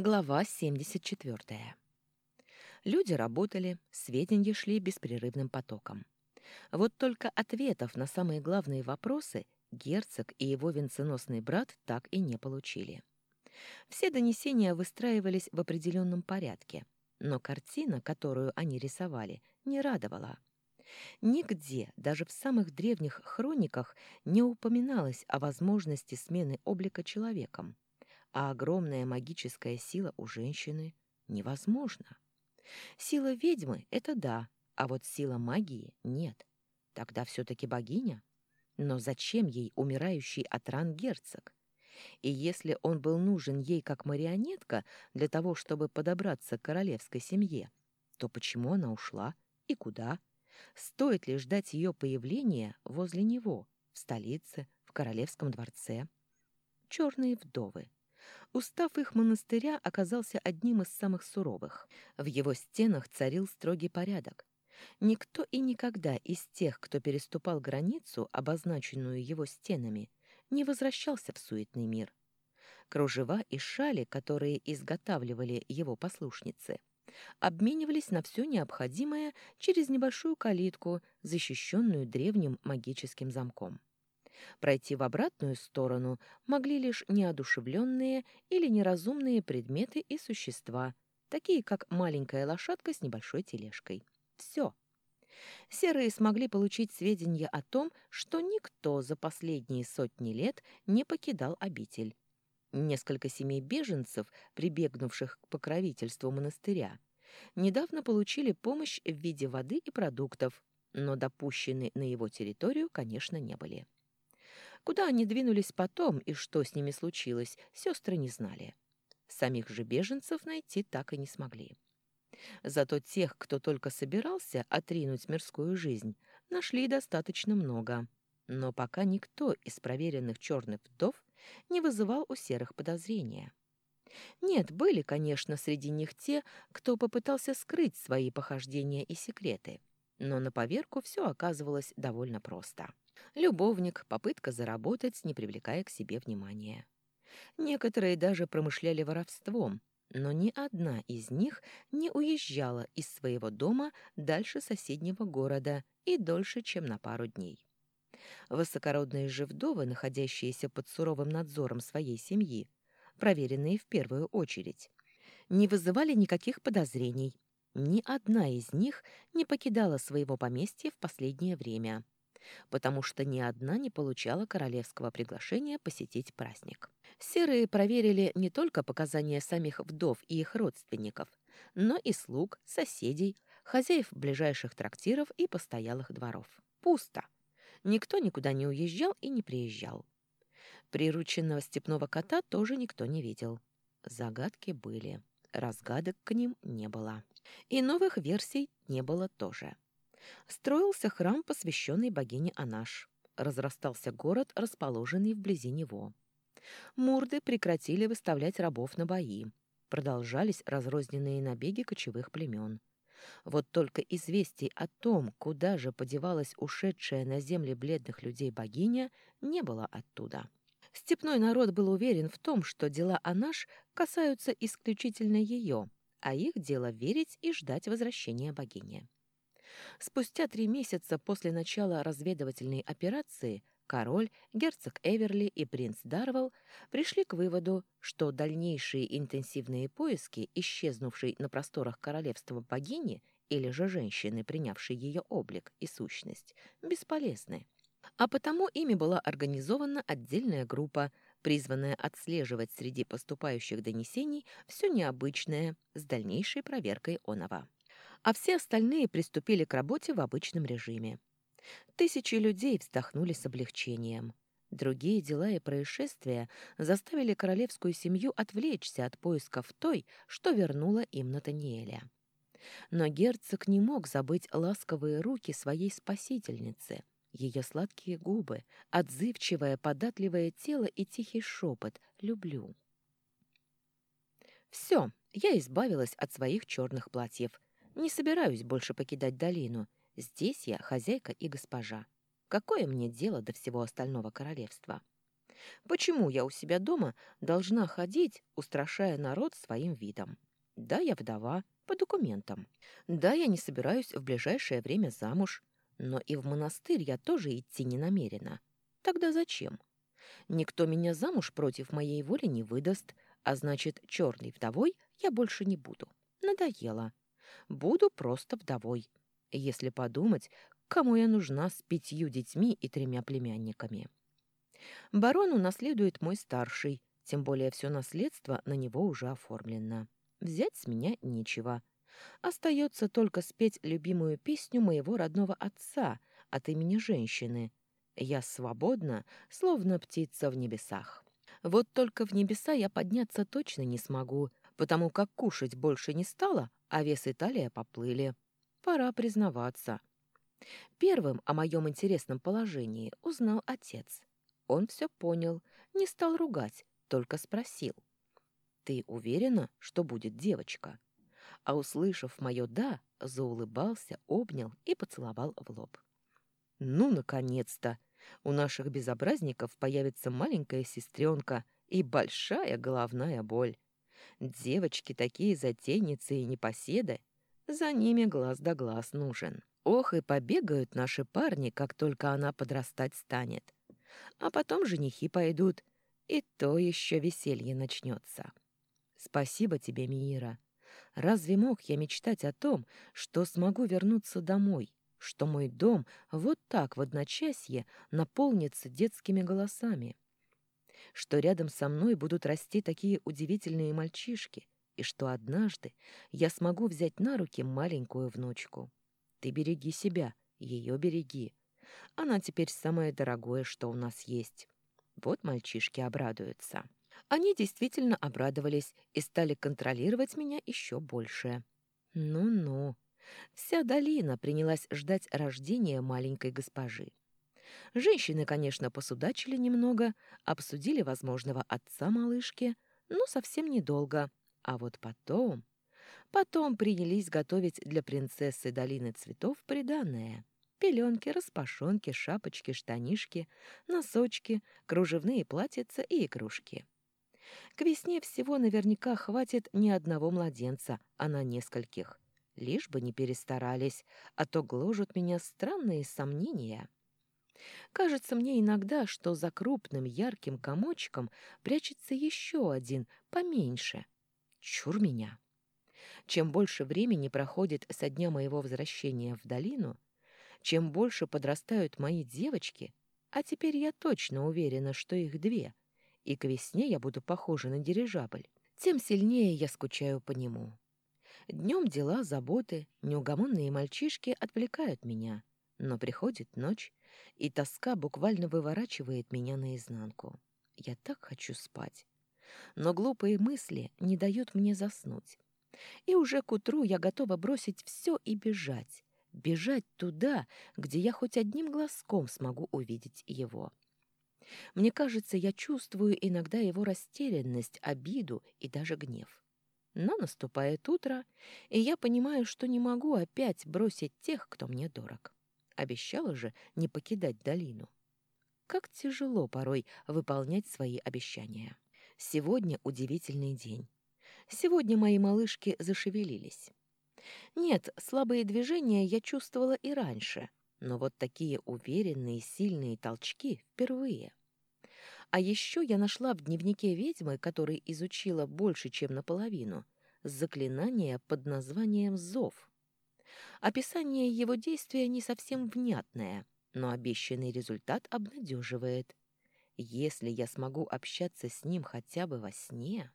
Глава 74. Люди работали, сведения шли беспрерывным потоком. Вот только ответов на самые главные вопросы герцог и его венценосный брат так и не получили. Все донесения выстраивались в определенном порядке, но картина, которую они рисовали, не радовала. Нигде, даже в самых древних хрониках, не упоминалось о возможности смены облика человеком а огромная магическая сила у женщины невозможна. Сила ведьмы — это да, а вот сила магии — нет. Тогда все-таки богиня. Но зачем ей умирающий от ран герцог? И если он был нужен ей как марионетка для того, чтобы подобраться к королевской семье, то почему она ушла и куда? Стоит ли ждать ее появления возле него, в столице, в королевском дворце? Черные вдовы. Устав их монастыря оказался одним из самых суровых. В его стенах царил строгий порядок. Никто и никогда из тех, кто переступал границу, обозначенную его стенами, не возвращался в суетный мир. Кружева и шали, которые изготавливали его послушницы, обменивались на все необходимое через небольшую калитку, защищенную древним магическим замком. Пройти в обратную сторону могли лишь неодушевленные или неразумные предметы и существа, такие как маленькая лошадка с небольшой тележкой. Все. Серые смогли получить сведения о том, что никто за последние сотни лет не покидал обитель. Несколько семей беженцев, прибегнувших к покровительству монастыря, недавно получили помощь в виде воды и продуктов, но допущены на его территорию, конечно, не были. Куда они двинулись потом и что с ними случилось, сестры не знали. Самих же беженцев найти так и не смогли. Зато тех, кто только собирался отринуть мирскую жизнь, нашли достаточно много. Но пока никто из проверенных черных вдов не вызывал у серых подозрения. Нет, были, конечно, среди них те, кто попытался скрыть свои похождения и секреты, но на поверку все оказывалось довольно просто. Любовник, попытка заработать, не привлекая к себе внимания. Некоторые даже промышляли воровством, но ни одна из них не уезжала из своего дома дальше соседнего города и дольше, чем на пару дней. Высокородные же вдовы, находящиеся под суровым надзором своей семьи, проверенные в первую очередь, не вызывали никаких подозрений. Ни одна из них не покидала своего поместья в последнее время – потому что ни одна не получала королевского приглашения посетить праздник. Серые проверили не только показания самих вдов и их родственников, но и слуг, соседей, хозяев ближайших трактиров и постоялых дворов. Пусто. Никто никуда не уезжал и не приезжал. Прирученного степного кота тоже никто не видел. Загадки были, разгадок к ним не было. И новых версий не было тоже. Строился храм, посвященный богине Анаш. Разрастался город, расположенный вблизи него. Мурды прекратили выставлять рабов на бои. Продолжались разрозненные набеги кочевых племен. Вот только известий о том, куда же подевалась ушедшая на земли бледных людей богиня, не было оттуда. Степной народ был уверен в том, что дела Анаш касаются исключительно ее, а их дело верить и ждать возвращения богини. Спустя три месяца после начала разведывательной операции король, герцог Эверли и принц Дарвелл пришли к выводу, что дальнейшие интенсивные поиски исчезнувшей на просторах королевства богини или же женщины, принявшей ее облик и сущность, бесполезны. А потому ими была организована отдельная группа, призванная отслеживать среди поступающих донесений все необычное с дальнейшей проверкой оного а все остальные приступили к работе в обычном режиме. Тысячи людей вздохнули с облегчением. Другие дела и происшествия заставили королевскую семью отвлечься от поисков той, что вернула им Натаниэля. Но герцог не мог забыть ласковые руки своей спасительницы, ее сладкие губы, отзывчивое, податливое тело и тихий шепот «люблю». Все, я избавилась от своих черных платьев не собираюсь больше покидать долину. Здесь я хозяйка и госпожа. Какое мне дело до всего остального королевства? Почему я у себя дома должна ходить, устрашая народ своим видом? Да, я вдова, по документам. Да, я не собираюсь в ближайшее время замуж, но и в монастырь я тоже идти не намерена. Тогда зачем? Никто меня замуж против моей воли не выдаст, а значит, черной вдовой я больше не буду. Надоело. Буду просто вдовой. Если подумать, кому я нужна с пятью детьми и тремя племянниками. Барон унаследует мой старший, тем более все наследство на него уже оформлено. Взять с меня нечего. Остается только спеть любимую песню моего родного отца от имени женщины. Я свободна, словно птица в небесах. Вот только в небеса я подняться точно не смогу, потому как кушать больше не стало, а вес и талия поплыли. Пора признаваться. Первым о моем интересном положении узнал отец. Он все понял, не стал ругать, только спросил. «Ты уверена, что будет девочка?» А услышав мое «да», заулыбался, обнял и поцеловал в лоб. «Ну, наконец-то! У наших безобразников появится маленькая сестренка и большая головная боль. Девочки такие затейницы и непоседы, за ними глаз да глаз нужен. Ох, и побегают наши парни, как только она подрастать станет. А потом женихи пойдут, и то еще веселье начнется. Спасибо тебе, Мира. Разве мог я мечтать о том, что смогу вернуться домой, что мой дом вот так в одночасье наполнится детскими голосами? что рядом со мной будут расти такие удивительные мальчишки, и что однажды я смогу взять на руки маленькую внучку. Ты береги себя, ее береги. Она теперь самое дорогое, что у нас есть. Вот мальчишки обрадуются. Они действительно обрадовались и стали контролировать меня еще больше. Ну-ну. Вся долина принялась ждать рождения маленькой госпожи. Женщины, конечно, посудачили немного, обсудили возможного отца малышки, но совсем недолго. А вот потом... Потом принялись готовить для принцессы долины цветов приданное. Пеленки, распашонки, шапочки, штанишки, носочки, кружевные платьица и игрушки. К весне всего наверняка хватит не одного младенца, а на нескольких. Лишь бы не перестарались, а то гложут меня странные сомнения. Кажется мне иногда, что за крупным ярким комочком прячется еще один, поменьше. Чур меня! Чем больше времени проходит со дня моего возвращения в долину, чем больше подрастают мои девочки, а теперь я точно уверена, что их две, и к весне я буду похожа на дирижабль, тем сильнее я скучаю по нему. Днем дела, заботы, неугомонные мальчишки отвлекают меня, но приходит ночь, и тоска буквально выворачивает меня наизнанку. Я так хочу спать. Но глупые мысли не дают мне заснуть. И уже к утру я готова бросить все и бежать. Бежать туда, где я хоть одним глазком смогу увидеть его. Мне кажется, я чувствую иногда его растерянность, обиду и даже гнев. Но наступает утро, и я понимаю, что не могу опять бросить тех, кто мне дорог. Обещала же не покидать долину. Как тяжело порой выполнять свои обещания. Сегодня удивительный день. Сегодня мои малышки зашевелились. Нет, слабые движения я чувствовала и раньше, но вот такие уверенные, сильные толчки впервые. А еще я нашла в дневнике ведьмы, который изучила больше, чем наполовину, заклинание под названием «Зов». Описание его действия не совсем внятное, но обещанный результат обнадеживает. Если я смогу общаться с ним хотя бы во сне...